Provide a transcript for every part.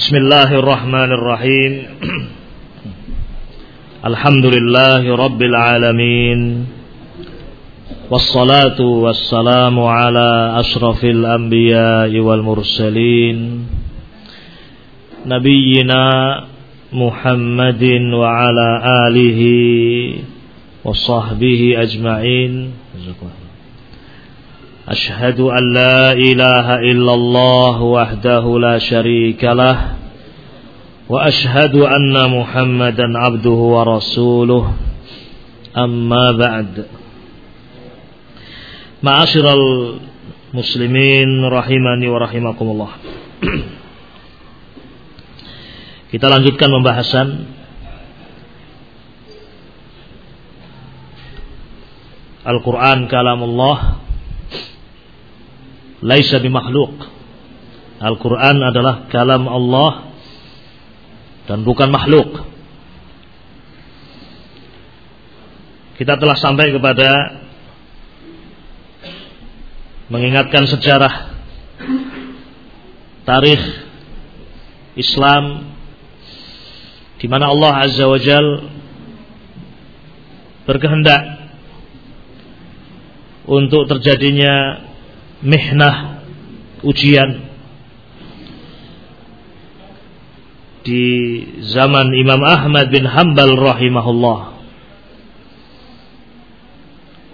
بسم الله الرحمن الرحيم. الحمد لله رب العالمين. والصلاة والسلام على أشرف الأنبياء والمرسلين. نبينا محمد وعلى آله وصحبه أجمعين. أشهد أن لا إله إلا الله وحده لا شريك له وأشهد أن محمدا عبده ورسوله أما بعد معاشر المسلمين رحمني ورحمكم الله Kita lanjutkan pembahasan Al-Quran kalamullah laisa bimakhluk. Al-Quran adalah kalam Allah dan bukan makhluk. Kita telah sampai kepada mengingatkan sejarah tarikh Islam di mana Allah Azza wa Jal berkehendak untuk terjadinya mihnah ujian. Di zaman Imam Ahmad bin Hambal rahimahullah.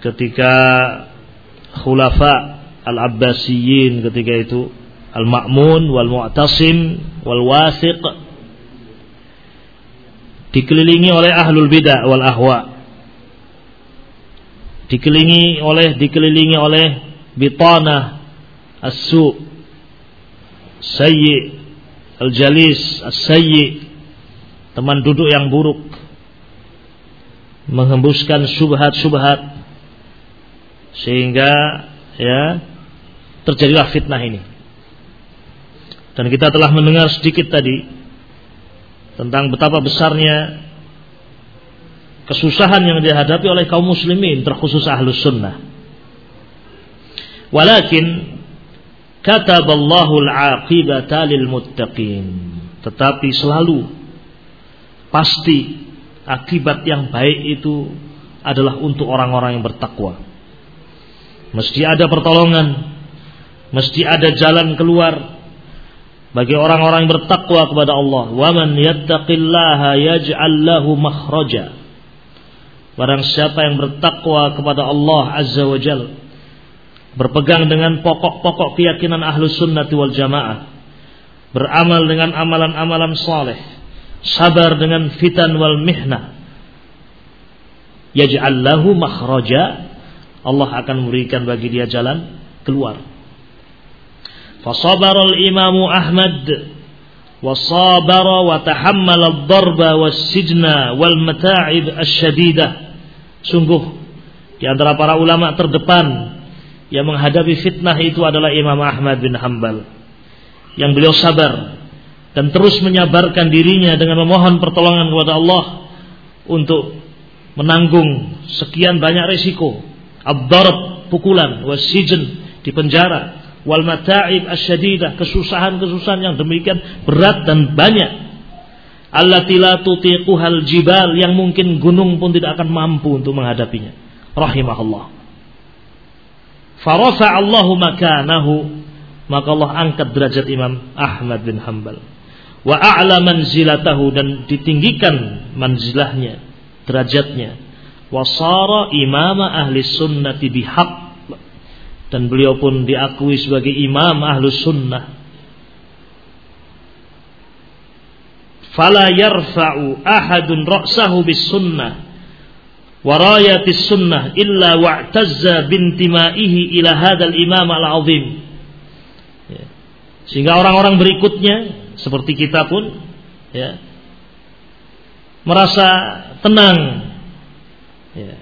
Ketika khulafa al-Abbasiyin ketika itu Al-Ma'mun wal Mu'tasim wal Wasiq dikelilingi oleh ahlul bidah wal ahwa dikelilingi oleh dikelilingi oleh bitana as-su sayyi al-jalis as-sayyi teman duduk yang buruk menghembuskan subhat-subhat sehingga ya terjadilah fitnah ini. Dan kita telah mendengar sedikit tadi tentang betapa besarnya kesusahan yang dihadapi oleh kaum muslimin terkhusus ahlus sunnah Walakin kataballahu al-aqibata lil muttaqin. Tetapi selalu pasti akibat yang baik itu adalah untuk orang-orang yang bertakwa. Mesti ada pertolongan, mesti ada jalan keluar bagi orang-orang yang bertakwa kepada Allah. Wa man yattaqillaha yaj'al lahu makhraja. Barang siapa yang bertakwa kepada Allah Azza wa Jalla berpegang dengan pokok-pokok keyakinan ahlus sunnah wal jamaah, beramal dengan amalan-amalan saleh, sabar dengan fitan wal mihnah, yaj'al lahu makhraja, Allah akan memberikan bagi dia jalan keluar. Fasabara al-Imam Ahmad wa tahammal ad-darba was-sijna wal mata'ib asy-syadidah. Sungguh di antara para ulama terdepan yang menghadapi fitnah itu adalah Imam Ahmad bin Hambal yang beliau sabar dan terus menyabarkan dirinya dengan memohon pertolongan kepada Allah untuk menanggung sekian banyak resiko abdarab pukulan wasijin di penjara. Wal mata'ib asyadidah kesusahan-kesusahan yang demikian berat dan banyak. Allati la tutiquhal jibal yang mungkin gunung pun tidak akan mampu untuk menghadapinya. Rahimahullah Farafa Allahu makanahu maka Allah angkat derajat Imam Ahmad bin Hambal. Wa a'la manzilatahu dan ditinggikan manzilahnya, derajatnya. Wa sara imama ahli sunnati bihaq dan beliau pun diakui sebagai imam ahlu sunnah. Fala yarfa'u ahadun ra'sahu bis sunnah warayatis sunnah illa wa'tazza bintimaihi ila hadal imam al-azim ya. sehingga orang-orang berikutnya seperti kita pun ya merasa tenang ya,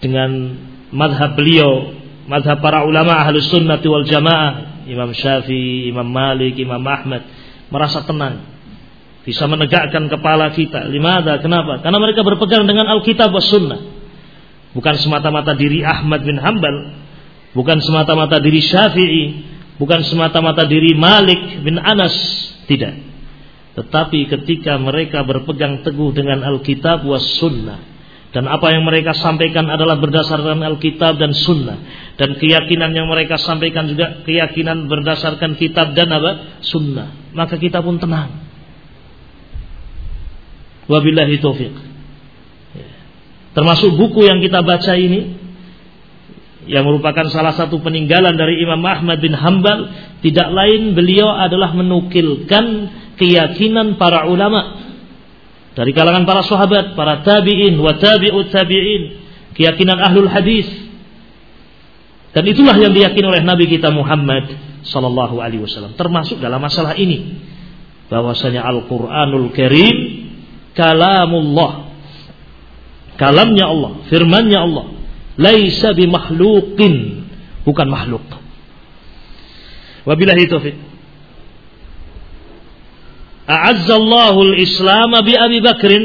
dengan madhab beliau madhab para ulama ahlus sunnah wal jamaah Imam Syafi'i, Imam Malik, Imam Ahmad merasa tenang bisa menegakkan kepala kita. Limada? Kenapa? Karena mereka berpegang dengan Alkitab was Sunnah. Bukan semata-mata diri Ahmad bin Hambal, bukan semata-mata diri Syafi'i, bukan semata-mata diri Malik bin Anas, Tidak. Tetapi ketika mereka berpegang teguh dengan Alkitab was sunnah dan apa yang mereka sampaikan adalah berdasarkan Alkitab dan Sunnah dan keyakinan yang mereka sampaikan juga keyakinan berdasarkan Kitab dan apa Sunnah maka kita pun tenang wabillahi taufiq ya. termasuk buku yang kita baca ini yang merupakan salah satu peninggalan dari Imam Ahmad bin Hambal tidak lain beliau adalah menukilkan keyakinan para ulama dari kalangan para sahabat, para tabi'in wa tabi'ut tabi'in, keyakinan ahlul hadis. Dan itulah yang diyakini oleh Nabi kita Muhammad sallallahu alaihi wasallam termasuk dalam masalah ini bahwasanya Al-Qur'anul Karim kalamullah. Kalamnya Allah, firmannya Allah. Laisa bimakhluqin. Bukan makhluk. Wabillahi taufik a'azzallahu al-islam bi Abi Bakrin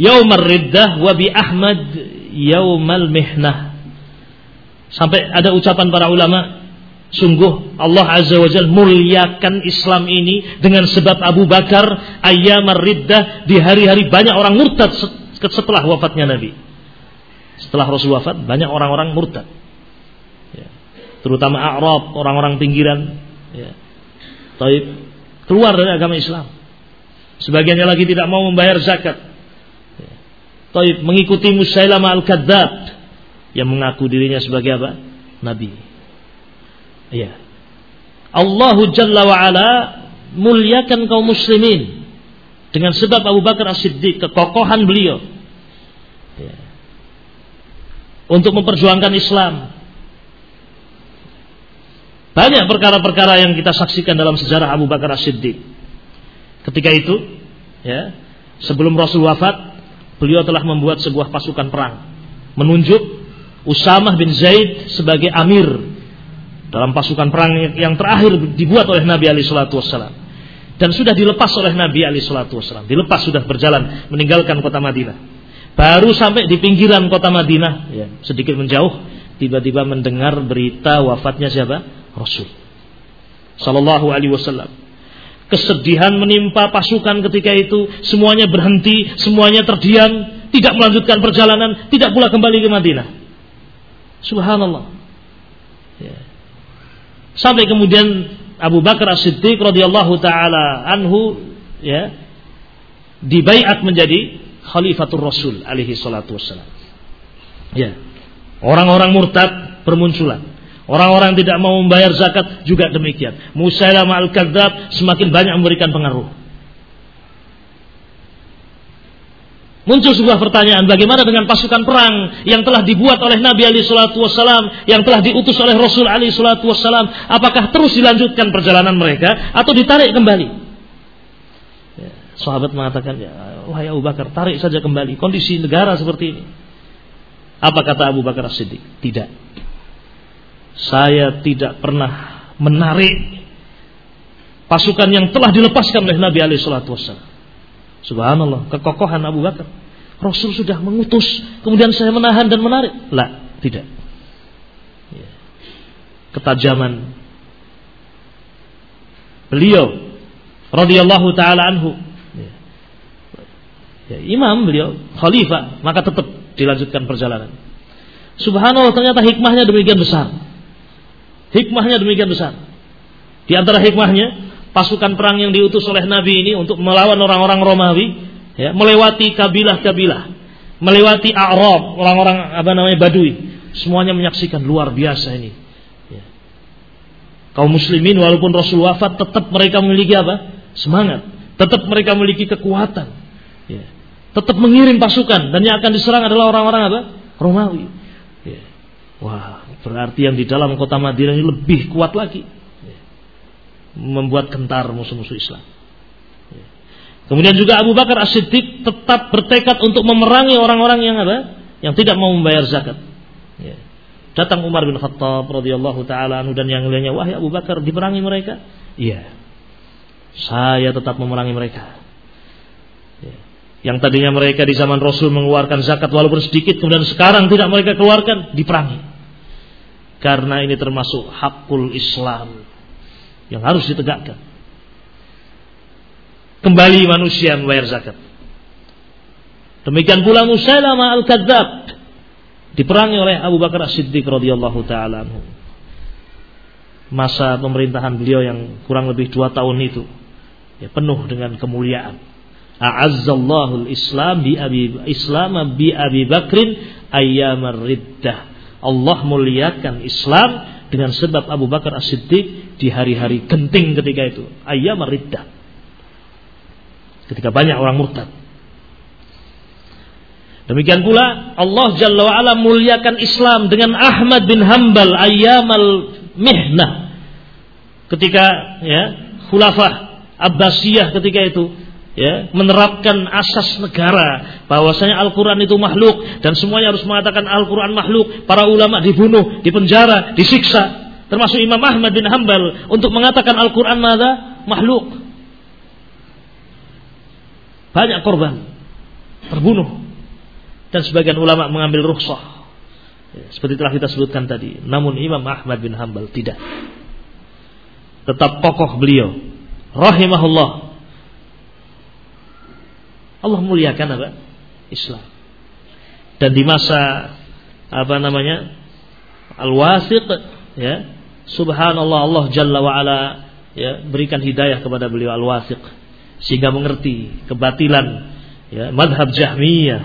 yaumal riddah wa bi Ahmad yaumal mihnah. Sampai ada ucapan para ulama sungguh Allah azza wajal muliakan Islam ini dengan sebab Abu Bakar ayyamar riddah di hari-hari banyak orang murtad setelah wafatnya Nabi setelah Rasul wafat banyak orang-orang murtad. Ya. Terutama Arab, orang-orang pinggiran. Ya. Taib keluar dari agama Islam. Sebagiannya lagi tidak mau membayar zakat. Ya. Taib mengikuti Musailamah al-Kadzab yang mengaku dirinya sebagai apa? Nabi. Ya. Allahu Jalla wa ala muliakan kaum muslimin dengan sebab Abu Bakar As-Siddiq kekokohan beliau untuk memperjuangkan Islam. Banyak perkara-perkara yang kita saksikan dalam sejarah Abu Bakar As-Siddiq. Ketika itu, ya, sebelum Rasul wafat, beliau telah membuat sebuah pasukan perang, menunjuk Usamah bin Zaid sebagai amir dalam pasukan perang yang terakhir dibuat oleh Nabi Ali Shallallahu Wasallam dan sudah dilepas oleh Nabi Ali Shallallahu Wasallam, dilepas sudah berjalan meninggalkan kota Madinah. Baru sampai di pinggiran kota Madinah, ya, sedikit menjauh, tiba-tiba mendengar berita wafatnya siapa? Rasul. Sallallahu alaihi wasallam. Kesedihan menimpa pasukan ketika itu, semuanya berhenti, semuanya terdiam, tidak melanjutkan perjalanan, tidak pula kembali ke Madinah. Subhanallah. Sampai kemudian Abu Bakar As-Siddiq radhiyallahu taala anhu ya dibaiat menjadi khalifatul Rasul alaihi salatu wassalam. Ya. Orang-orang murtad bermunculan. Orang-orang tidak mau membayar zakat juga demikian. Musailamah al-kadzab semakin banyak memberikan pengaruh. Muncul sebuah pertanyaan, bagaimana dengan pasukan perang yang telah dibuat oleh Nabi Ali Shallallahu Wasallam, yang telah diutus oleh Rasul Ali Shallallahu Wasallam, apakah terus dilanjutkan perjalanan mereka atau ditarik kembali? Sahabat mengatakan, ya, wahai Abu Bakar, tarik saja kembali. Kondisi negara seperti ini. Apa kata Abu Bakar As-Siddiq? Tidak. Saya tidak pernah menarik pasukan yang telah dilepaskan oleh Nabi alaihi salatu wasallam. Subhanallah, kekokohan Abu Bakar. Rasul sudah mengutus, kemudian saya menahan dan menarik. Lah, tidak. Ya. Ketajaman beliau radhiyallahu taala anhu ya, imam beliau khalifah maka tetap dilanjutkan perjalanan subhanallah ternyata hikmahnya demikian besar hikmahnya demikian besar di antara hikmahnya pasukan perang yang diutus oleh Nabi ini untuk melawan orang-orang Romawi ya, melewati kabilah-kabilah melewati Arab orang-orang apa namanya Badui semuanya menyaksikan luar biasa ini ya. kaum muslimin walaupun Rasul wafat tetap mereka memiliki apa semangat tetap mereka memiliki kekuatan ya tetap mengirim pasukan dan yang akan diserang adalah orang-orang apa? Romawi. Ya. Wah, berarti yang di dalam kota Madinah ini lebih kuat lagi. Ya. Membuat gentar musuh-musuh Islam. Ya. Kemudian juga Abu Bakar As-Siddiq tetap bertekad untuk memerangi orang-orang yang apa? Yang tidak mau membayar zakat. Ya. Datang Umar bin Khattab radhiyallahu taala dan yang lainnya, "Wahai Abu Bakar, diperangi mereka?" Iya. Saya tetap memerangi mereka. Yang tadinya mereka di zaman Rasul mengeluarkan zakat walaupun sedikit, kemudian sekarang tidak mereka keluarkan, diperangi. Karena ini termasuk hakul Islam yang harus ditegakkan. kembali manusia membayar zakat. Demikian pula Musailamah al-Kadzab diperangi oleh Abu Bakar As-Siddiq radhiyallahu taala Masa pemerintahan beliau yang kurang lebih dua tahun itu ya, penuh dengan kemuliaan. A'azzallahu al-Islam bi Abi Islam bi Abi Bakrin ayyamar riddah. Allah muliakan Islam dengan sebab Abu Bakar As-Siddiq di hari-hari genting ketika itu. Ayyamar riddah. Ketika banyak orang murtad. Demikian pula Allah Jalla wa'ala muliakan Islam dengan Ahmad bin Hambal ayyamal mihnah. Ketika ya, khulafah Abbasiyah ketika itu ya, menerapkan asas negara bahwasanya Al-Qur'an itu makhluk dan semuanya harus mengatakan Al-Qur'an makhluk. Para ulama dibunuh, dipenjara, disiksa. Termasuk Imam Ahmad bin Hambal untuk mengatakan Al-Qur'an mada? Makhluk. Banyak korban terbunuh dan sebagian ulama mengambil rukhsah. Ya, seperti telah kita sebutkan tadi. Namun Imam Ahmad bin Hambal tidak. Tetap kokoh beliau. Rahimahullah. Allah muliakan apa? Islam. Dan di masa apa namanya? Al-Wasiq ya. Subhanallah Allah Jalla wa ala ya berikan hidayah kepada beliau Al-Wasiq sehingga mengerti kebatilan ya madhab Jahmiyah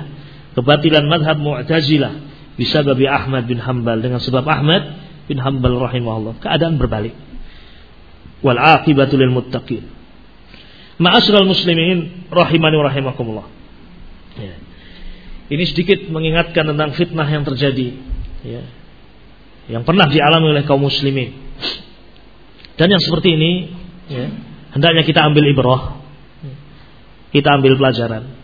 kebatilan madhab Mu'tazilah bisa bagi Ahmad bin Hambal dengan sebab Ahmad bin Hambal rahimahullah keadaan berbalik wal aqibatu lil muttaqin ma'asyiral muslimin rahimani rahimakumullah ya. ini sedikit mengingatkan tentang fitnah yang terjadi ya. yang pernah dialami oleh kaum muslimin dan yang seperti ini ya, hendaknya kita ambil ibrah kita ambil pelajaran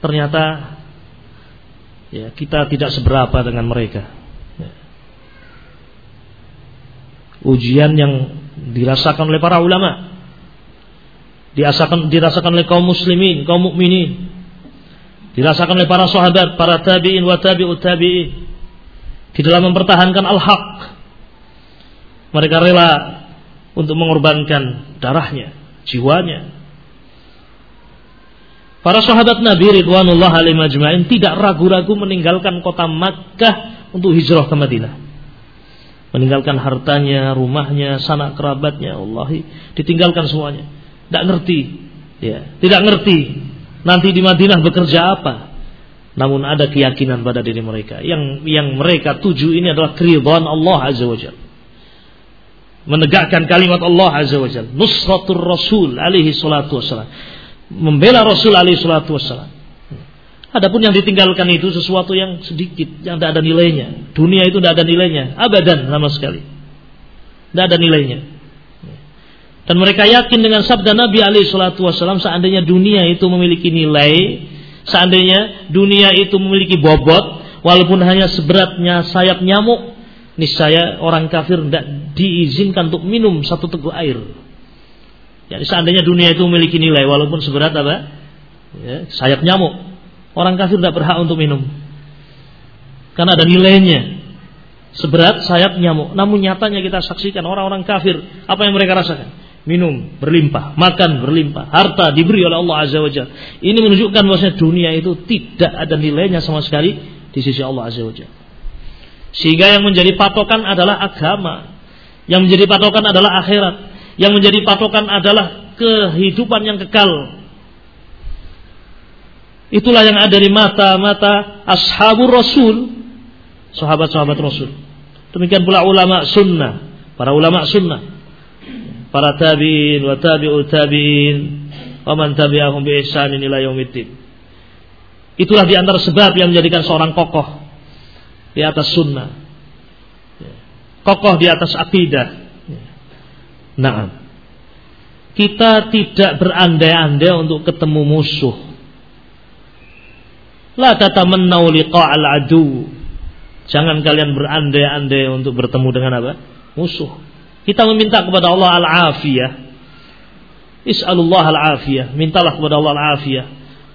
ternyata ya kita tidak seberapa dengan mereka. Ya. Ujian yang dirasakan oleh para ulama, dirasakan dirasakan oleh kaum muslimin, kaum mukminin, dirasakan oleh para sahabat, para tabiin wa tabi'ut tabi'in di dalam mempertahankan al-haq. Mereka rela untuk mengorbankan darahnya, jiwanya, Para sahabat Nabi Ridwanullah alaihim ajma'in tidak ragu-ragu meninggalkan kota Makkah untuk hijrah ke Madinah. Meninggalkan hartanya, rumahnya, sanak kerabatnya, Allah ditinggalkan semuanya. Tidak ngerti, ya, tidak ngerti nanti di Madinah bekerja apa. Namun ada keyakinan pada diri mereka. Yang yang mereka tuju ini adalah keridhaan Allah Azza wa Jalla menegakkan kalimat Allah Azza wa Jalla. Nusratul Rasul alaihi salatu wassalam membela Rasul alaihi salatu wassalam. Adapun yang ditinggalkan itu sesuatu yang sedikit, yang tidak ada nilainya. Dunia itu tidak ada nilainya, abadan sama sekali. Tidak ada nilainya. Dan mereka yakin dengan sabda Nabi alaihi salatu wassalam seandainya dunia itu memiliki nilai, seandainya dunia itu memiliki bobot, walaupun hanya seberatnya sayap nyamuk, niscaya orang kafir tidak diizinkan untuk minum satu teguk air. Jadi seandainya dunia itu memiliki nilai walaupun seberat apa? Ya, sayap nyamuk. Orang kafir tidak berhak untuk minum. Karena ada nilainya. Seberat sayap nyamuk. Namun nyatanya kita saksikan orang-orang kafir apa yang mereka rasakan? Minum berlimpah, makan berlimpah, harta diberi oleh Allah Azza wa Jalla. Ini menunjukkan bahwasanya dunia itu tidak ada nilainya sama sekali di sisi Allah Azza wa Jalla. Sehingga yang menjadi patokan adalah agama. Yang menjadi patokan adalah akhirat yang menjadi patokan adalah kehidupan yang kekal. Itulah yang ada di mata-mata ashabur rasul, sahabat-sahabat rasul. Demikian pula ulama sunnah, para ulama sunnah, para tabiin wa tabi'ut tabiin, wa man tabi'ahum bi ihsanin ila yaumiddin. Itulah di antara sebab yang menjadikan seorang kokoh di atas sunnah. Kokoh di atas akidah, Nah, kita tidak berandai-andai untuk ketemu musuh. La tatamannau liqa'al adu. Jangan kalian berandai-andai untuk bertemu dengan apa? Musuh. Kita meminta kepada Allah al-afiyah. Is'alullah al-afiyah. Mintalah kepada Allah al-afiyah.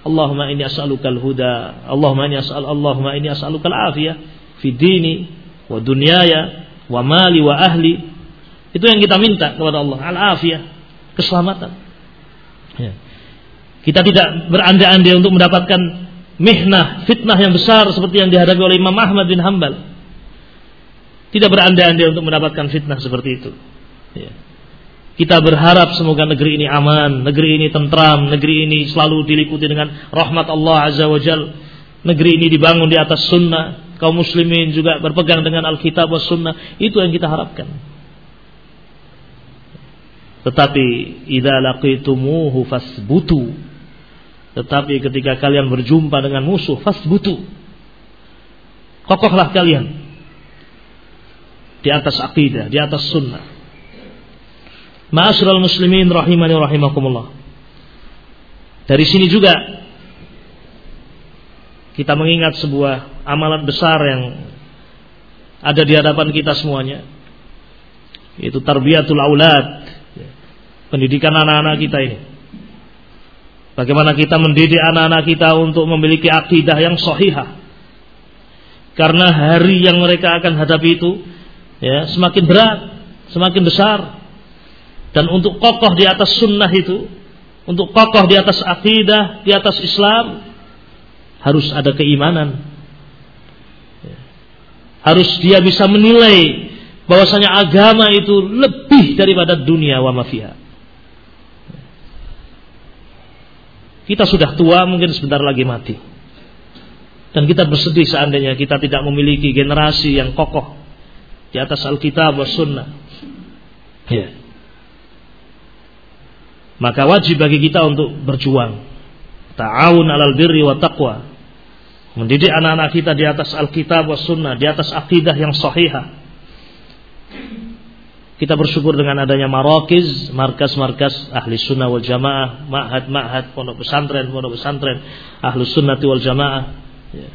Allahumma inni as'aluka al-huda. Allahumma inni as'al Allahumma inni as'aluka al-afiyah fi dini wa dunyaya wa mali wa ahli itu yang kita minta kepada Allah, al-afiyah, keselamatan. Ya. Kita tidak berandai-andai untuk mendapatkan mihnah, fitnah yang besar seperti yang dihadapi oleh Imam Ahmad bin Hambal. Tidak berandai-andai untuk mendapatkan fitnah seperti itu. Ya. Kita berharap semoga negeri ini aman, negeri ini tentram, negeri ini selalu diliputi dengan rahmat Allah Azza wa Jal. Negeri ini dibangun di atas sunnah, kaum muslimin juga berpegang dengan Alkitab wa sunnah. Itu yang kita harapkan. Tetapi idza laqitumuhu fasbutu. Tetapi ketika kalian berjumpa dengan musuh fasbutu. Kokohlah kalian di atas akidah, di atas sunnah. Ma'asyiral muslimin rahimani rahimakumullah. Dari sini juga kita mengingat sebuah amalan besar yang ada di hadapan kita semuanya. Yaitu tarbiyatul aulad. Pendidikan anak-anak kita ini. Bagaimana kita mendidik anak-anak kita untuk memiliki akidah yang sahihah. Karena hari yang mereka akan hadapi itu ya semakin berat, semakin besar. Dan untuk kokoh di atas sunnah itu, untuk kokoh di atas akidah, di atas Islam, harus ada keimanan. Harus dia bisa menilai bahwasanya agama itu lebih daripada dunia wa mafia. Kita sudah tua, mungkin sebentar lagi mati. Dan kita bersedih seandainya kita tidak memiliki generasi yang kokoh di atas Alkitab wa Sunnah. Ya. Maka wajib bagi kita untuk berjuang. Ta'awun alal birri wa taqwa. Mendidik anak-anak kita di atas Alkitab wa Sunnah, di atas akidah yang sahihah. Kita bersyukur dengan adanya marokiz, markas-markas ahli sunnah wal jamaah, ma'had-ma'had, pondok pesantren, pondok pesantren, ahli sunnah wal jamaah. Ya.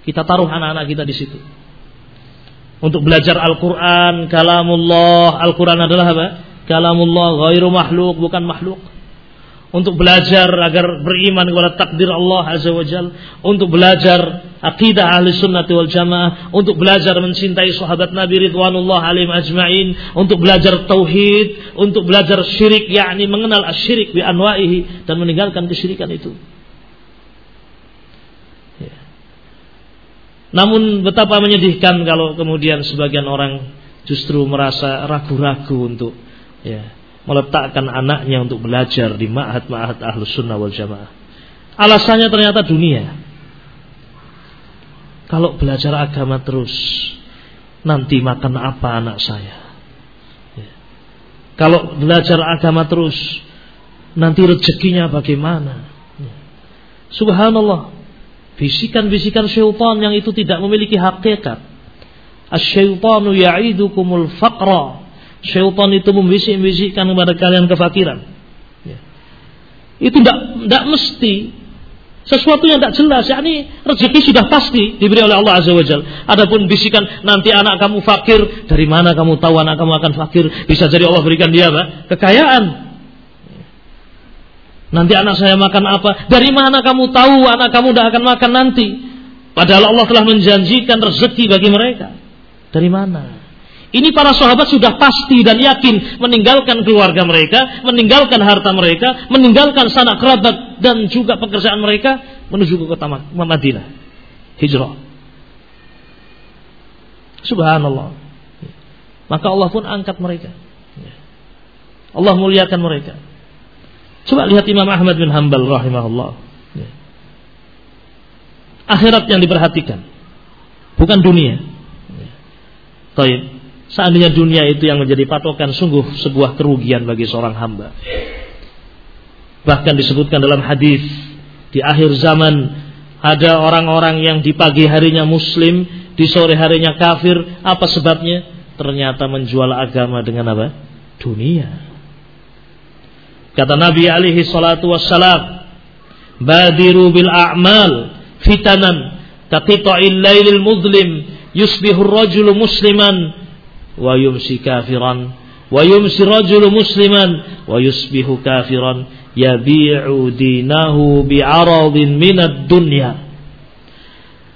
Kita taruh anak-anak kita di situ. Untuk belajar Al-Quran, kalamullah, Al-Quran adalah apa? kalamullah ghairu makhluk bukan makhluk untuk belajar agar beriman kepada takdir Allah Azza wa Jal, untuk belajar akidah ahli sunnah wal jamaah, untuk belajar mencintai sahabat Nabi Ridwanullah alim ajma'in, untuk belajar tauhid, untuk belajar syirik, yakni mengenal asyirik bi anwa'ihi. Dan meninggalkan kesyirikan itu. Namun betapa menyedihkan kalau kemudian sebagian orang justru merasa ragu-ragu untuk ya, meletakkan anaknya untuk belajar di ma'had-ma'had ahlus sunnah wal jamaah. Alasannya ternyata dunia. Kalau belajar agama terus, nanti makan apa anak saya? Ya. Kalau belajar agama terus, nanti rezekinya bagaimana? Ya. Subhanallah, bisikan-bisikan syaitan yang itu tidak memiliki hakikat. Asyaitanu ya'idukumul faqra Syaitan itu membisik-bisikkan kepada kalian kefakiran. Ya. Itu tidak mesti sesuatu yang tidak jelas. yakni rezeki sudah pasti diberi oleh Allah Azza wa Jal. Adapun bisikan nanti anak kamu fakir, dari mana kamu tahu anak kamu akan fakir? Bisa jadi Allah berikan dia apa? Kekayaan. Nanti anak saya makan apa? Dari mana kamu tahu anak kamu tidak akan makan nanti? Padahal Allah telah menjanjikan rezeki bagi mereka. Dari mana? Ini para sahabat sudah pasti dan yakin meninggalkan keluarga mereka, meninggalkan harta mereka, meninggalkan sanak kerabat dan juga pekerjaan mereka menuju ke kota Madinah. Hijrah. Subhanallah. Maka Allah pun angkat mereka. Allah muliakan mereka. Coba lihat Imam Ahmad bin Hanbal rahimahullah. Akhirat yang diperhatikan. Bukan dunia. Taib. Seandainya dunia itu yang menjadi patokan sungguh sebuah kerugian bagi seorang hamba. Bahkan disebutkan dalam hadis di akhir zaman ada orang-orang yang di pagi harinya muslim, di sore harinya kafir. Apa sebabnya? Ternyata menjual agama dengan apa? Dunia. Kata Nabi alaihi salatu wassalam, "Badiru bil a'mal fitanan kaqita'il lailil muzlim yusbihu ar-rajulu musliman wa yumsi kafiran wa yumsi rajulu musliman wa yusbihu kafiran yabi'u dinahu bi'aradin minad dunya.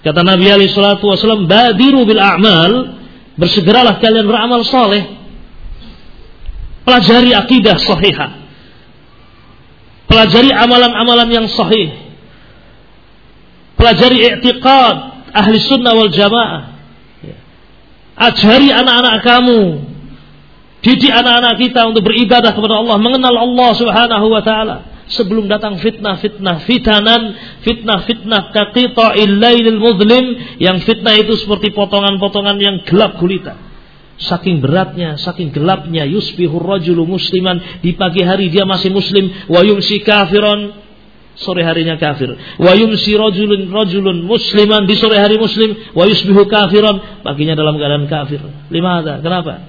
Kata Nabi alaihi salatu wasallam badiru bil a'mal bersegeralah kalian beramal soleh pelajari akidah sahihah Pelajari amalan-amalan yang sahih. Pelajari i'tiqad ahli sunnah wal jamaah. Ajari anak-anak kamu. Didik anak-anak kita untuk beribadah kepada Allah. Mengenal Allah subhanahu wa ta'ala. Sebelum datang fitnah-fitnah. Fitanan, fitnah-fitnah. Kaqita illailil muzlim. Yang fitnah itu seperti potongan-potongan yang gelap gulita. Saking beratnya, saking gelapnya yusbihur rajulu musliman di pagi hari dia masih muslim wa yumsi kafiron sore harinya kafir. Wa yumsi rajulun rajulun musliman di sore hari muslim wa yusbihu kafiron paginya dalam keadaan kafir. Lima ada. Kenapa?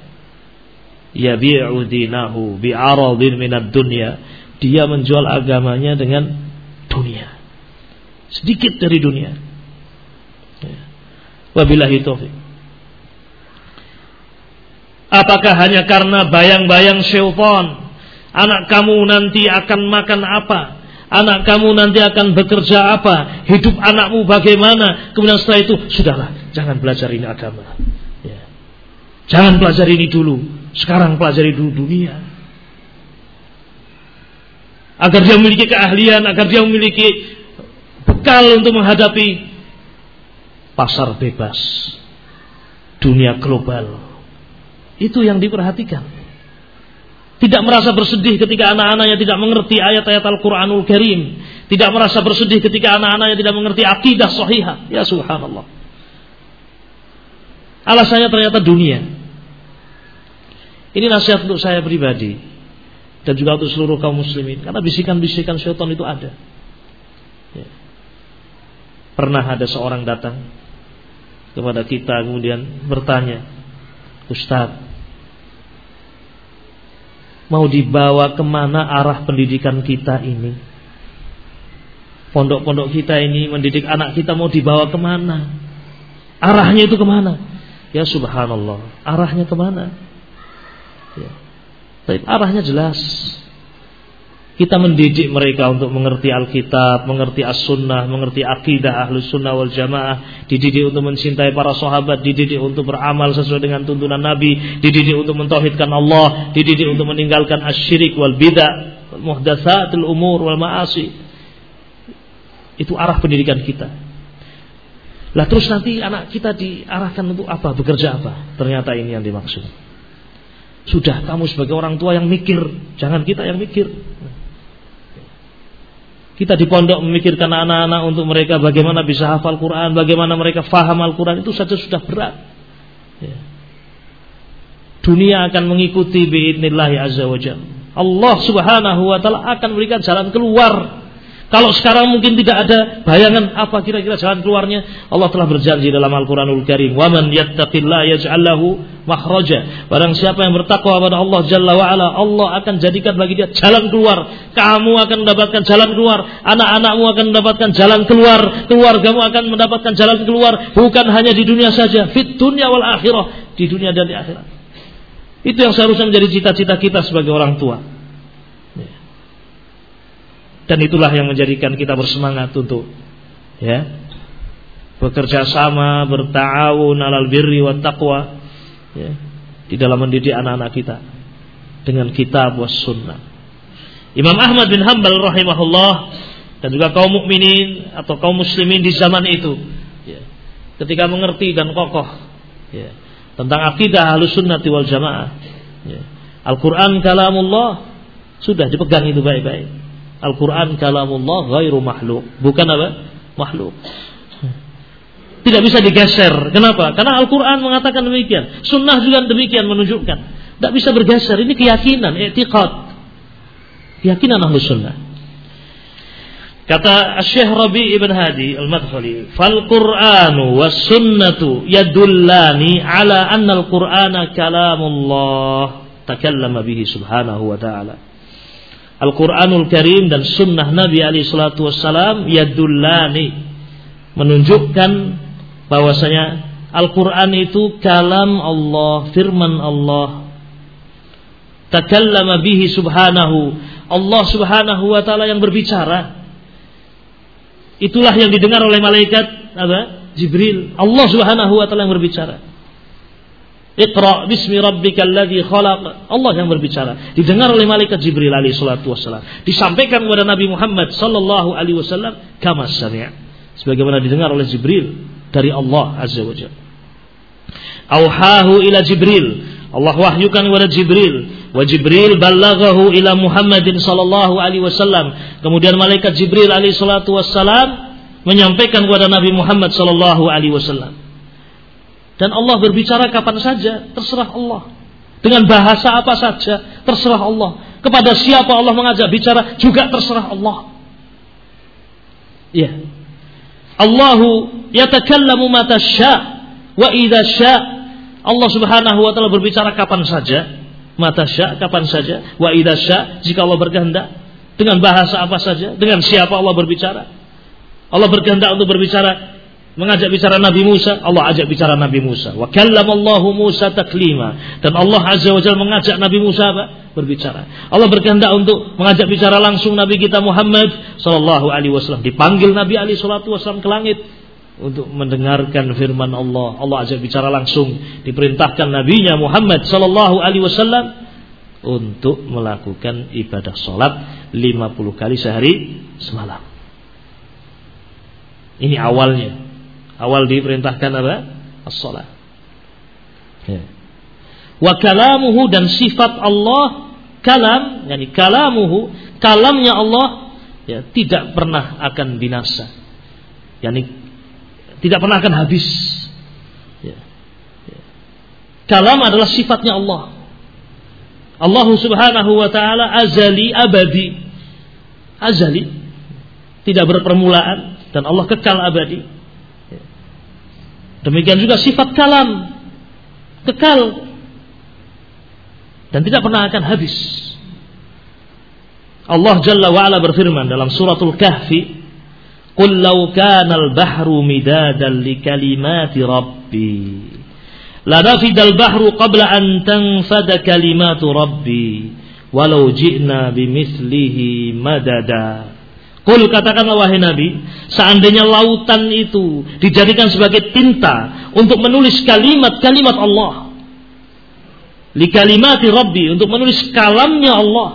Yabi'u dinahu bi'aradin minad dunya. Dia menjual agamanya dengan dunia. Sedikit dari dunia. Ya. Wabillahi taufiq. Apakah hanya karena bayang-bayang syaitan? Anak kamu nanti akan makan apa? Anak kamu nanti akan bekerja apa? Hidup anakmu bagaimana? Kemudian setelah itu, sudahlah, jangan belajar ini agama. Ya. Jangan pelajari ini dulu. Sekarang pelajari dulu dunia. Agar dia memiliki keahlian, agar dia memiliki bekal untuk menghadapi pasar bebas, dunia global. Itu yang diperhatikan. Tidak merasa bersedih ketika anak-anaknya tidak mengerti ayat-ayat Al-Quranul Karim. Tidak merasa bersedih ketika anak-anaknya tidak mengerti akidah sahihah. Ya subhanallah. Alasannya ternyata dunia. Ini nasihat untuk saya pribadi. Dan juga untuk seluruh kaum muslimin. Karena bisikan-bisikan syaitan itu ada. Ya. Pernah ada seorang datang kepada kita kemudian bertanya. Ustaz, mau dibawa ke mana arah pendidikan kita ini? Pondok-pondok kita ini mendidik anak kita mau dibawa ke mana? Arahnya itu ke mana? Ya subhanallah, arahnya ke mana? Ya. Tapi arahnya jelas. Kita mendidik mereka untuk mengerti Alkitab, mengerti As-Sunnah, mengerti akidah Ahlus Sunnah wal Jamaah, dididik untuk mencintai para sahabat, dididik untuk beramal sesuai dengan tuntunan Nabi, dididik untuk mentauhidkan Allah, dididik untuk meninggalkan asyirik wal bidah, muhdatsatul umur wal ma'asi. Itu arah pendidikan kita. Lah terus nanti anak kita diarahkan untuk apa? Bekerja apa? Ternyata ini yang dimaksud. Sudah kamu sebagai orang tua yang mikir, jangan kita yang mikir. Kita di pondok memikirkan anak-anak untuk mereka bagaimana bisa hafal Quran, bagaimana mereka faham Al-Quran itu saja sudah berat. Ya. Dunia akan mengikuti biidnillahi azza wa Allah subhanahu wa ta'ala akan memberikan jalan keluar kalau sekarang mungkin tidak ada bayangan apa kira-kira jalan keluarnya, Allah telah berjanji dalam Al-Qur'anul Karim, "Wa man yattaqillaha yaj'al lahu makhraja." Barang siapa yang bertakwa kepada Allah Jalla wa ala, Allah akan jadikan bagi dia jalan keluar. Kamu akan mendapatkan jalan keluar, anak-anakmu akan mendapatkan jalan keluar, keluargamu akan mendapatkan jalan keluar, bukan hanya di dunia saja, fit dunya wal akhirah, di dunia dan di akhirat. Itu yang seharusnya menjadi cita-cita kita sebagai orang tua. Dan itulah yang menjadikan kita bersemangat untuk ya bekerja sama, bertawun alal birri wa taqwa ya, di dalam mendidik anak-anak kita dengan kitab was sunnah. Imam Ahmad bin Hambal rahimahullah dan juga kaum mukminin atau kaum muslimin di zaman itu ya, ketika mengerti dan kokoh ya, tentang akidah halus sunnati wal jamaah ya, Al-Quran kalamullah sudah dipegang itu baik-baik Al-Quran kalamullah ghairu makhluk. Bukan apa? Makhluk. Tidak bisa digeser. Kenapa? Karena Al-Quran mengatakan demikian. Sunnah juga demikian menunjukkan. Tidak bisa bergeser. Ini keyakinan, etiqat. Keyakinan ahlu sunnah. Kata Syekh Rabi ibn Hadi al-Madkhali, "Fal Qur'anu was sunnatu yadullani ala anna al-Qur'ana kalamullah takallama bihi subhanahu wa ta'ala." Al-Quranul Karim dan Sunnah Nabi Ali Shallallahu Wasallam yadullani menunjukkan bahwasanya Al-Quran itu kalam Allah, firman Allah. Takallama bihi subhanahu. Allah subhanahu wa ta'ala yang berbicara. Itulah yang didengar oleh malaikat apa? Jibril. Allah subhanahu wa ta'ala yang berbicara. Iqra bismi rabbikal ladzi khalaq. Allah yang berbicara. Didengar oleh malaikat Jibril alaihi salatu wasallam. Disampaikan kepada Nabi Muhammad sallallahu alaihi wasallam kama sami'. Sebagaimana didengar oleh Jibril dari Allah azza wa jalla. Auhahu ila Jibril. Allah wahyukan kepada Jibril. Wa Jibril ballaghahu ila Muhammadin sallallahu alaihi wasallam. Kemudian malaikat Jibril alaihi salatu wasallam menyampaikan kepada Nabi Muhammad sallallahu alaihi wasallam. Dan Allah berbicara kapan saja, terserah Allah. Dengan bahasa apa saja, terserah Allah. Kepada siapa Allah mengajak bicara, juga terserah Allah. Ya. Allahu yatakallamu mata sya' wa idza sya' Allah Subhanahu wa taala berbicara kapan saja, mata sya' kapan saja, wa idza sya' jika Allah berkehendak. Dengan bahasa apa saja, dengan siapa Allah berbicara. Allah berkehendak untuk berbicara mengajak bicara Nabi Musa, Allah ajak bicara Nabi Musa. Wa kallamallahu Musa taklima. Dan Allah Azza wa Jalla mengajak Nabi Musa apa? berbicara. Allah berkehendak untuk mengajak bicara langsung Nabi kita Muhammad sallallahu alaihi wasallam. Dipanggil Nabi alaihi salatu wasallam ke langit untuk mendengarkan firman Allah. Allah ajak bicara langsung. Diperintahkan nabinya Muhammad sallallahu alaihi wasallam untuk melakukan ibadah salat 50 kali sehari semalam. Ini awalnya. Awal diperintahkan apa? As-salat. Ya. Wa kalamuhu dan sifat Allah kalam, yani kalamuhu, kalamnya Allah ya tidak pernah akan binasa. Yani tidak pernah akan habis. Ya. Ya. Kalam adalah sifatnya Allah. Allah Subhanahu wa taala azali abadi. Azali tidak berpermulaan dan Allah kekal abadi. Demikian juga sifat kalam kekal dan tidak pernah akan habis. Allah Jalla wa ala berfirman dalam suratul Kahfi, "Qul law kana al-bahru midadan li kalimati rabbi, la nafida al-bahru qabla an tanfada kalimatu rabbi, walau ji'na bimithlihi madada." Kul katakanlah wahai Nabi, seandainya lautan itu dijadikan sebagai tinta untuk menulis kalimat-kalimat Allah. Li kalimati Rabbi untuk menulis kalamnya Allah.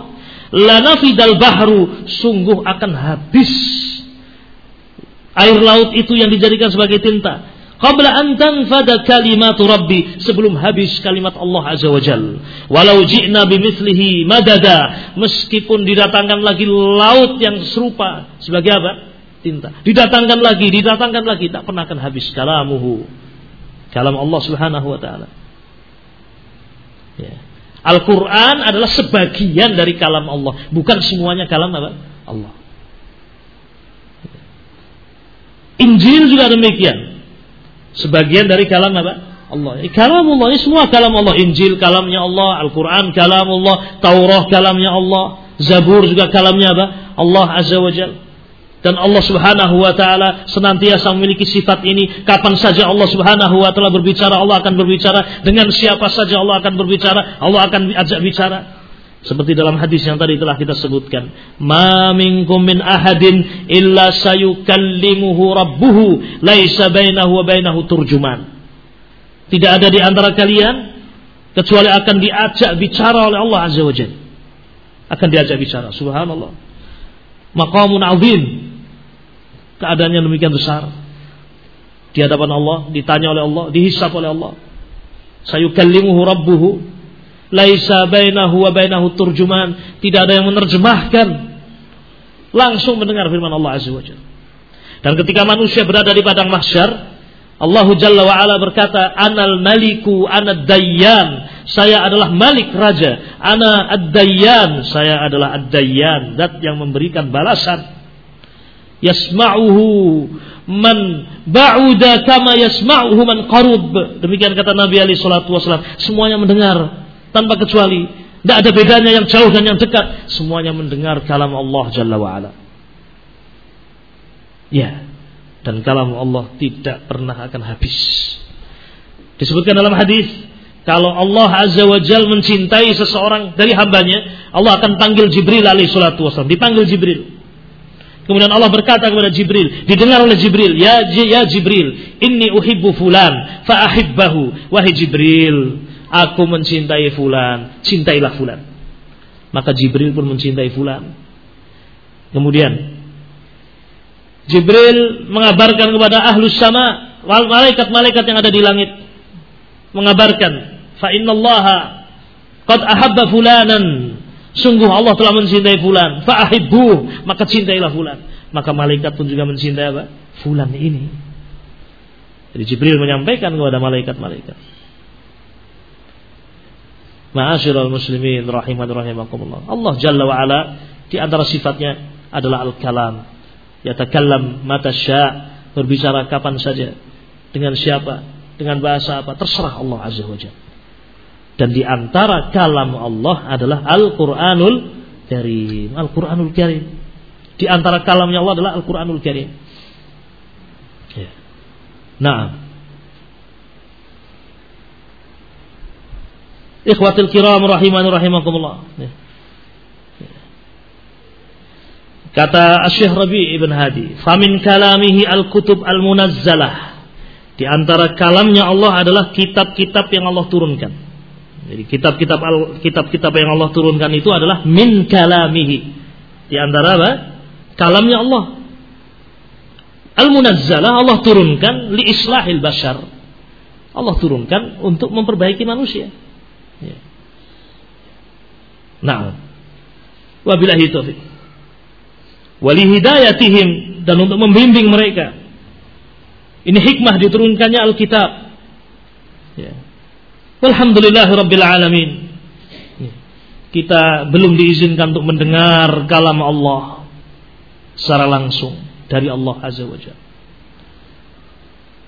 Lanafidal bahru sungguh akan habis air laut itu yang dijadikan sebagai tinta qabla an tanfada kalimatu rabbi sebelum habis kalimat Allah azza wajal walau ji'na bimithlihi madada meskipun didatangkan lagi laut yang serupa sebagai apa? Tinta. Didatangkan lagi didatangkan lagi tak pernah akan habis kalamuhu. Kalam Allah subhanahu wa taala. Ya. Al-Quran adalah sebagian dari kalam Allah. Bukan semuanya kalam apa? Allah. Injil juga demikian Sebagian dari kalam apa? Allah. Kalam Allah ini semua kalam Allah. Injil kalamnya Allah, Al-Quran kalam Allah, Taurah kalamnya Allah, Zabur juga kalamnya apa? Allah Azza wa Jal. Dan Allah Subhanahu wa taala senantiasa memiliki sifat ini. Kapan saja Allah Subhanahu wa taala berbicara, Allah akan berbicara. Dengan siapa saja Allah akan berbicara, Allah akan ajak bicara. Seperti dalam hadis yang tadi telah kita sebutkan. Ma min ahadin illa sayukallimuhu rabbuhu laisa bainahu wa bainahu turjuman. Tidak ada di antara kalian kecuali akan diajak bicara oleh Allah Azza wa Jalla. Akan diajak bicara. Subhanallah. Maqamun azim. Keadaannya demikian besar. Di hadapan Allah, ditanya oleh Allah, dihisap oleh Allah. Sayukallimuhu rabbuhu laisa bainahu wa bainahu turjuman, tidak ada yang menerjemahkan. Langsung mendengar firman Allah Azza wa. Dan ketika manusia berada di padang mahsyar, Allah Jalla wa ala berkata, "Anal maliku anad dayyan." Saya adalah malik raja. Ana ad-dayyan. Saya adalah ad-dayyan, zat yang memberikan balasan. Yasma'uhu man ba'uda kama yasma'uhu man qarub. Demikian kata Nabi Ali salatu wasallam. Semuanya mendengar tanpa kecuali. Tidak ada bedanya yang jauh dan yang dekat. Semuanya mendengar kalam Allah Jalla wa'ala. Ya. Dan kalam Allah tidak pernah akan habis. Disebutkan dalam hadis, kalau Allah Azza wa Jal mencintai seseorang dari hambanya, Allah akan panggil Jibril alaihi salatu wasallam. Dipanggil Jibril. Kemudian Allah berkata kepada Jibril, didengar oleh Jibril, "Ya ya Jibril, inni uhibbu fulan fa ahibbahu." Wahai Jibril, aku mencintai fulan, cintailah fulan. Maka Jibril pun mencintai fulan. Kemudian Jibril mengabarkan kepada ahlus sama malaikat-malaikat yang ada di langit. Mengabarkan fa innallaha qad ahabba fulanan. Sungguh Allah telah mencintai fulan. Fa ahibbu. Maka cintailah fulan. Maka malaikat pun juga mencintai apa? Fulan ini. Jadi Jibril menyampaikan kepada malaikat-malaikat Ma'asyiral muslimin rahiman rahimakumullah. Allah Jalla wa ala di antara sifatnya adalah al-kalam. Yatakallam mata sya' berbicara kapan saja dengan siapa, dengan bahasa apa, terserah Allah Azza wa Jalla. Dan di antara kalam Allah adalah Al-Qur'anul Karim. Al-Qur'anul Karim. Di antara kalamnya Allah adalah Al-Qur'anul Karim. Ya. Nah, Ikhwatil kiram rahiman rahimakumullah. Ya. Kata Syekh Rabi Ibn Hadi, "Famin kalamihi al-kutub al-munazzalah." Di antara kalamnya Allah adalah kitab-kitab yang Allah turunkan. Jadi kitab-kitab kitab-kitab yang Allah turunkan itu adalah min kalamihi. Di antara apa? Kalamnya Allah. Al-munazzalah Allah turunkan li islahil bashar. Allah turunkan untuk memperbaiki manusia. Nah, wabillahi taufik. Wali dan untuk membimbing mereka. Ini hikmah diturunkannya Alkitab. Ya. Alhamdulillahirabbil alamin. Ya. Kita belum diizinkan untuk mendengar kalam Allah secara langsung dari Allah Azza wa Jalla.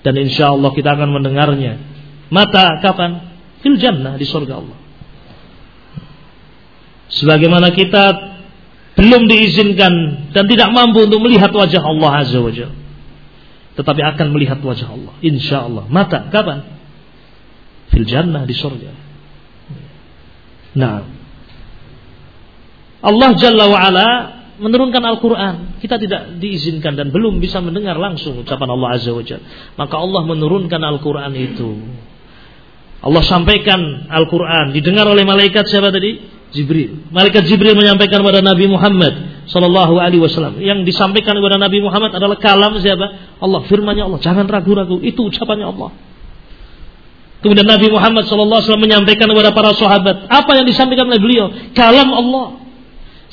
Dan insya Allah kita akan mendengarnya. Mata kapan? Fil jannah di surga Allah. Sebagaimana kita belum diizinkan dan tidak mampu untuk melihat wajah Allah Azza wa Jalla. Tetapi akan melihat wajah Allah. Insya Allah. Mata kapan? Fil jannah di surga. Nah. Allah Jalla wa ala menurunkan Al-Quran. Kita tidak diizinkan dan belum bisa mendengar langsung ucapan Allah Azza wa Jalla. Maka Allah menurunkan Al-Quran itu Allah sampaikan Al-Quran didengar oleh malaikat siapa tadi? Jibril. Malaikat Jibril menyampaikan kepada Nabi Muhammad Sallallahu Alaihi Wasallam. Yang disampaikan kepada Nabi Muhammad adalah kalam siapa? Allah. Firmannya Allah. Jangan ragu-ragu. Itu ucapannya Allah. Kemudian Nabi Muhammad Sallallahu Alaihi Wasallam menyampaikan kepada para sahabat apa yang disampaikan oleh beliau. Kalam Allah.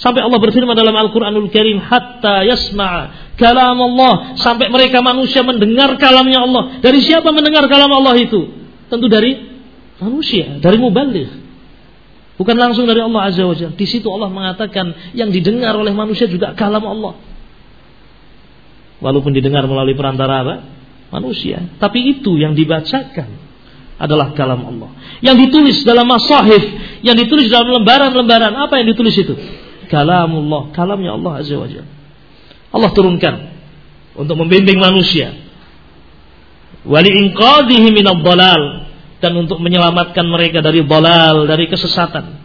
Sampai Allah berfirman dalam Al-Quranul Karim hatta yasma'a kalam Allah sampai mereka manusia mendengar kalamnya Allah. Dari siapa mendengar kalam Allah itu? Tentu dari manusia, dari mubalik. Bukan langsung dari Allah Azza wa Jalla. Di situ Allah mengatakan yang didengar oleh manusia juga kalam Allah. Walaupun didengar melalui perantara apa? Manusia. Tapi itu yang dibacakan adalah kalam Allah. Yang ditulis dalam masahif, yang ditulis dalam lembaran-lembaran, apa yang ditulis itu? Kalamullah, kalamnya Allah Azza wa Jalla. Allah turunkan untuk membimbing manusia. Wali inqadhihi minad dalal dan untuk menyelamatkan mereka dari balal, dari kesesatan.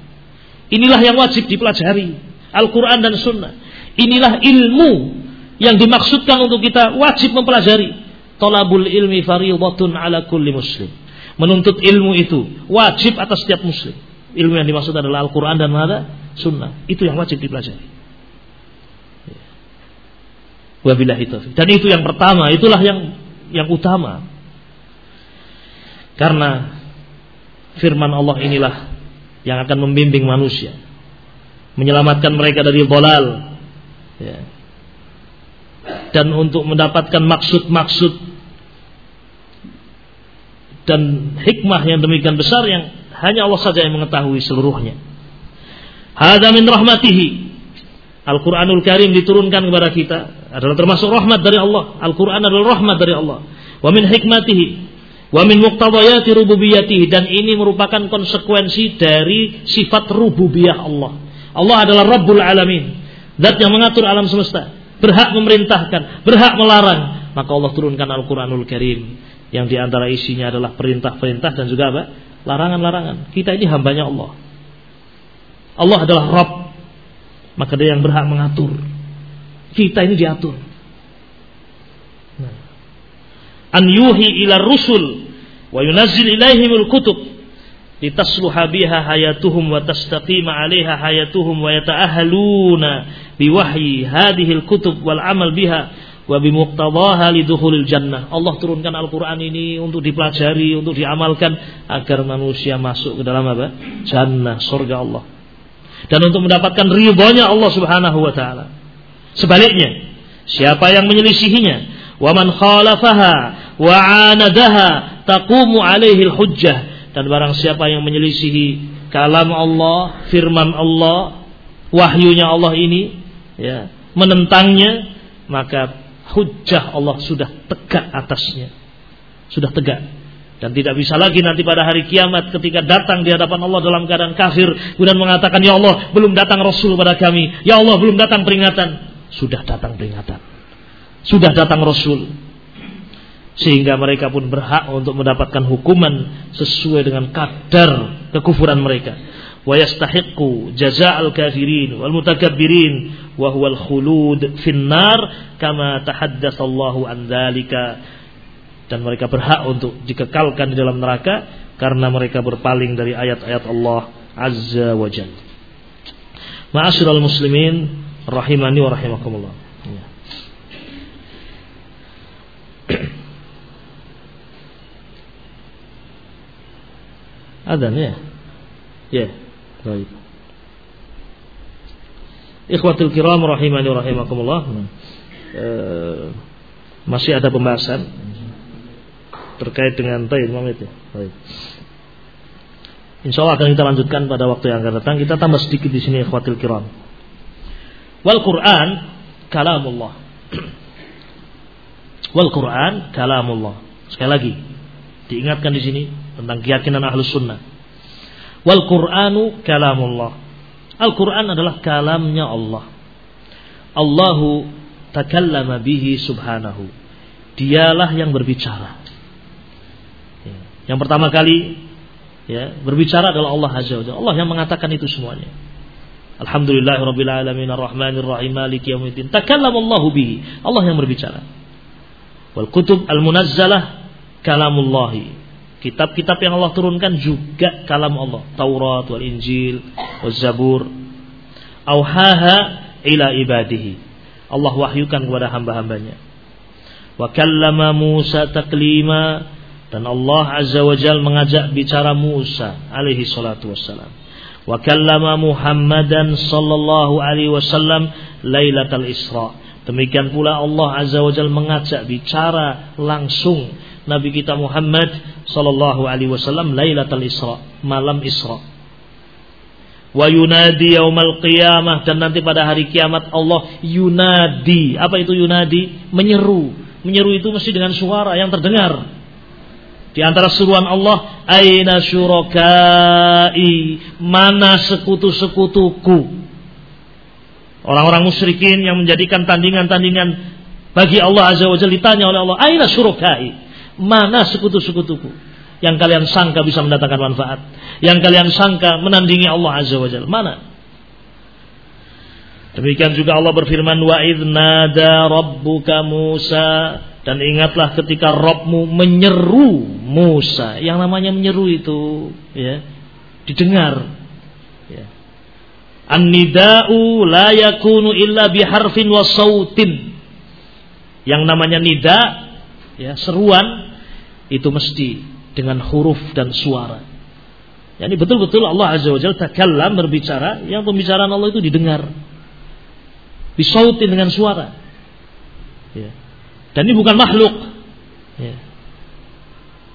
Inilah yang wajib dipelajari, Al-Quran dan Sunnah. Inilah ilmu yang dimaksudkan untuk kita wajib mempelajari. Tolabul ilmi faridatun ala kulli muslim. Menuntut ilmu itu wajib atas setiap muslim. Ilmu yang dimaksud adalah Al-Quran dan mana? Sunnah. Itu yang wajib dipelajari. Wabillahi taufiq. Dan itu yang pertama, itulah yang yang utama. Karena firman Allah inilah yang akan membimbing manusia, menyelamatkan mereka dari bolal, ya. dan untuk mendapatkan maksud-maksud dan hikmah yang demikian besar yang hanya Allah saja yang mengetahui seluruhnya. Hada min rahmatihi. Al-Quranul Karim diturunkan kepada kita adalah termasuk rahmat dari Allah. Al-Quran adalah rahmat dari Allah. Wa min hikmatihi Wa min muqtadayati dan ini merupakan konsekuensi dari sifat rububiyah Allah. Allah adalah Rabbul Alamin, zat yang mengatur alam semesta, berhak memerintahkan, berhak melarang. Maka Allah turunkan Al-Qur'anul Karim yang di antara isinya adalah perintah-perintah dan juga apa? larangan-larangan. Kita ini hambanya Allah. Allah adalah Rabb. Maka dia yang berhak mengatur. Kita ini diatur. An yuhi ila rusul wa yunazzil ilaihimul kutub litasluha biha hayatuhum wa tastaqima 'alaiha hayatuhum wa yata'ahhaluna biwahyi hadhihi al-kutub wal 'amal biha wa bimuqtadaha lidukhulil jannah. Allah turunkan Al-Qur'an ini untuk dipelajari, untuk diamalkan agar manusia masuk ke dalam apa? Jannah, surga Allah. Dan untuk mendapatkan ridhonya Allah Subhanahu wa taala. Sebaliknya, siapa yang menyelisihinya, wa man khalafaha wa 'anadaha taqumu alaihi hujjah dan barang siapa yang menyelisihi kalam Allah, firman Allah, wahyunya Allah ini, ya, menentangnya, maka hujjah Allah sudah tegak atasnya. Sudah tegak. Dan tidak bisa lagi nanti pada hari kiamat ketika datang di hadapan Allah dalam keadaan kafir. Kemudian mengatakan, Ya Allah belum datang Rasul pada kami. Ya Allah belum datang peringatan. Sudah datang peringatan. Sudah datang Rasul. Sehingga mereka pun berhak untuk mendapatkan hukuman sesuai dengan kadar kekufuran mereka. Wa yastahiqqu jazaa'al kafirin wal mutakabbirin wa huwal khulud finnar kama tahaddatsa Allahu an dzalika dan mereka berhak untuk dikekalkan di dalam neraka karena mereka berpaling dari ayat-ayat Allah azza wa jalla. Ma'asyiral muslimin rahimani wa rahimakumullah Adan ya. Ya. Baik. Ikhwatul kiram rahimani rahimakumullah. E, masih ada pembahasan terkait dengan tayyib mamit ya. Baik. Insya Allah akan kita lanjutkan pada waktu yang akan datang. Kita tambah sedikit di sini ikhwatul kiram. Wal Quran kalamullah. Wal Quran kalamullah. Sekali lagi diingatkan di sini tentang keyakinan ahlus sunnah Wal Qur'anu kalamullah. Al-Quran adalah kalamnya Allah. Allahu takallama bihi subhanahu. Dialah yang berbicara. Ya. Yang pertama kali ya, berbicara adalah Allah Azza wa Allah yang mengatakan itu semuanya. Alhamdulillah rabbil alamin arrahmanir rahim maliki. Takallamallahu bihi. Allah yang berbicara. Wal kutub al-munazzalah kalamullahi. Kitab-kitab yang Allah turunkan juga kalam Allah. Taurat, wal Injil, wal Zabur. Auhaha ila ibadihi. Allah wahyukan kepada hamba-hambanya. Wa kallama Musa taklima dan Allah Azza wa Jal mengajak bicara Musa alaihi salatu wassalam. Wa kallama Muhammadan sallallahu alaihi wasallam lailatul Isra. Demikian pula Allah Azza wa Jal mengajak bicara langsung Nabi kita Muhammad sallallahu alaihi wasallam Lailatul Isra, malam Isra. Wa yunadi yaumal qiyamah dan nanti pada hari kiamat Allah yunadi. Apa itu yunadi? Menyeru. Menyeru itu mesti dengan suara yang terdengar. Di antara seruan Allah, aina syurakai? Mana sekutu-sekutuku? Orang-orang musyrikin yang menjadikan tandingan-tandingan bagi Allah Azza wa Jalla ditanya oleh Allah, aina syurakai? Mana sekutu-sekutuku yang kalian sangka bisa mendatangkan manfaat, yang kalian sangka menandingi Allah Azza wa Jalla? Mana? Demikian juga Allah berfirman wa idnada rabbuka Musa dan ingatlah ketika Rabbmu menyeru Musa. Yang namanya menyeru itu ya didengar. Ya. An-nida'u la illa biharfin wa sautin. Yang namanya nida ya seruan itu mesti dengan huruf dan suara. Yani betul-betul Allah Azza wa Jalla takallam berbicara, yang pembicaraan Allah itu didengar. Disautin dengan suara. Ya. Dan ini bukan makhluk. Ya.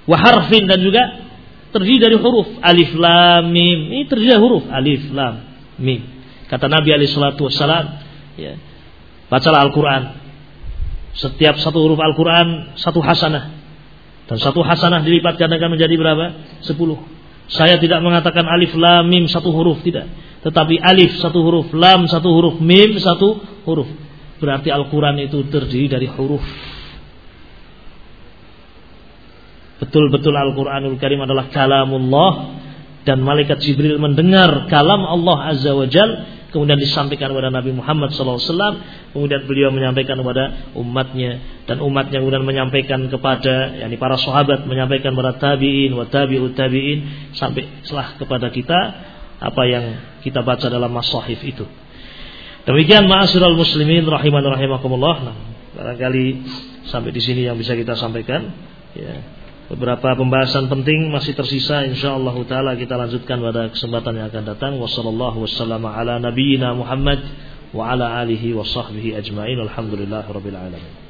Waharfin dan juga terdiri dari huruf alif lam mim. Ini terdiri dari huruf alif lam mim. Kata Nabi alaihi salatu wassalam, ya. Bacalah Al-Qur'an. Setiap satu huruf Al-Qur'an satu hasanah. Dan satu hasanah dilipat gandakan menjadi berapa? Sepuluh. Saya tidak mengatakan alif lam mim satu huruf tidak, tetapi alif satu huruf, lam satu huruf, mim satu huruf. Berarti Al-Qur'an itu terdiri dari huruf. Betul-betul Al-Qur'anul Karim adalah kalamullah dan malaikat Jibril mendengar kalam Allah Azza wa Jal kemudian disampaikan kepada Nabi Muhammad SAW, kemudian beliau menyampaikan kepada umatnya dan umatnya kemudian menyampaikan kepada yakni para sahabat menyampaikan kepada tabiin wa tabi'ut tabiin sampai setelah kepada kita apa yang kita baca dalam masahif itu. Demikian ma'asyiral muslimin rahiman rahimakumullah. Nah, barangkali sampai di sini yang bisa kita sampaikan ya. Beberapa pembahasan penting masih tersisa insyaallah taala kita lanjutkan pada kesempatan yang akan datang. Wassallallahu wassalamu ala nabiyyina Muhammad wa ala alihi wa ajmain. Alhamdulillahirabbil alamin.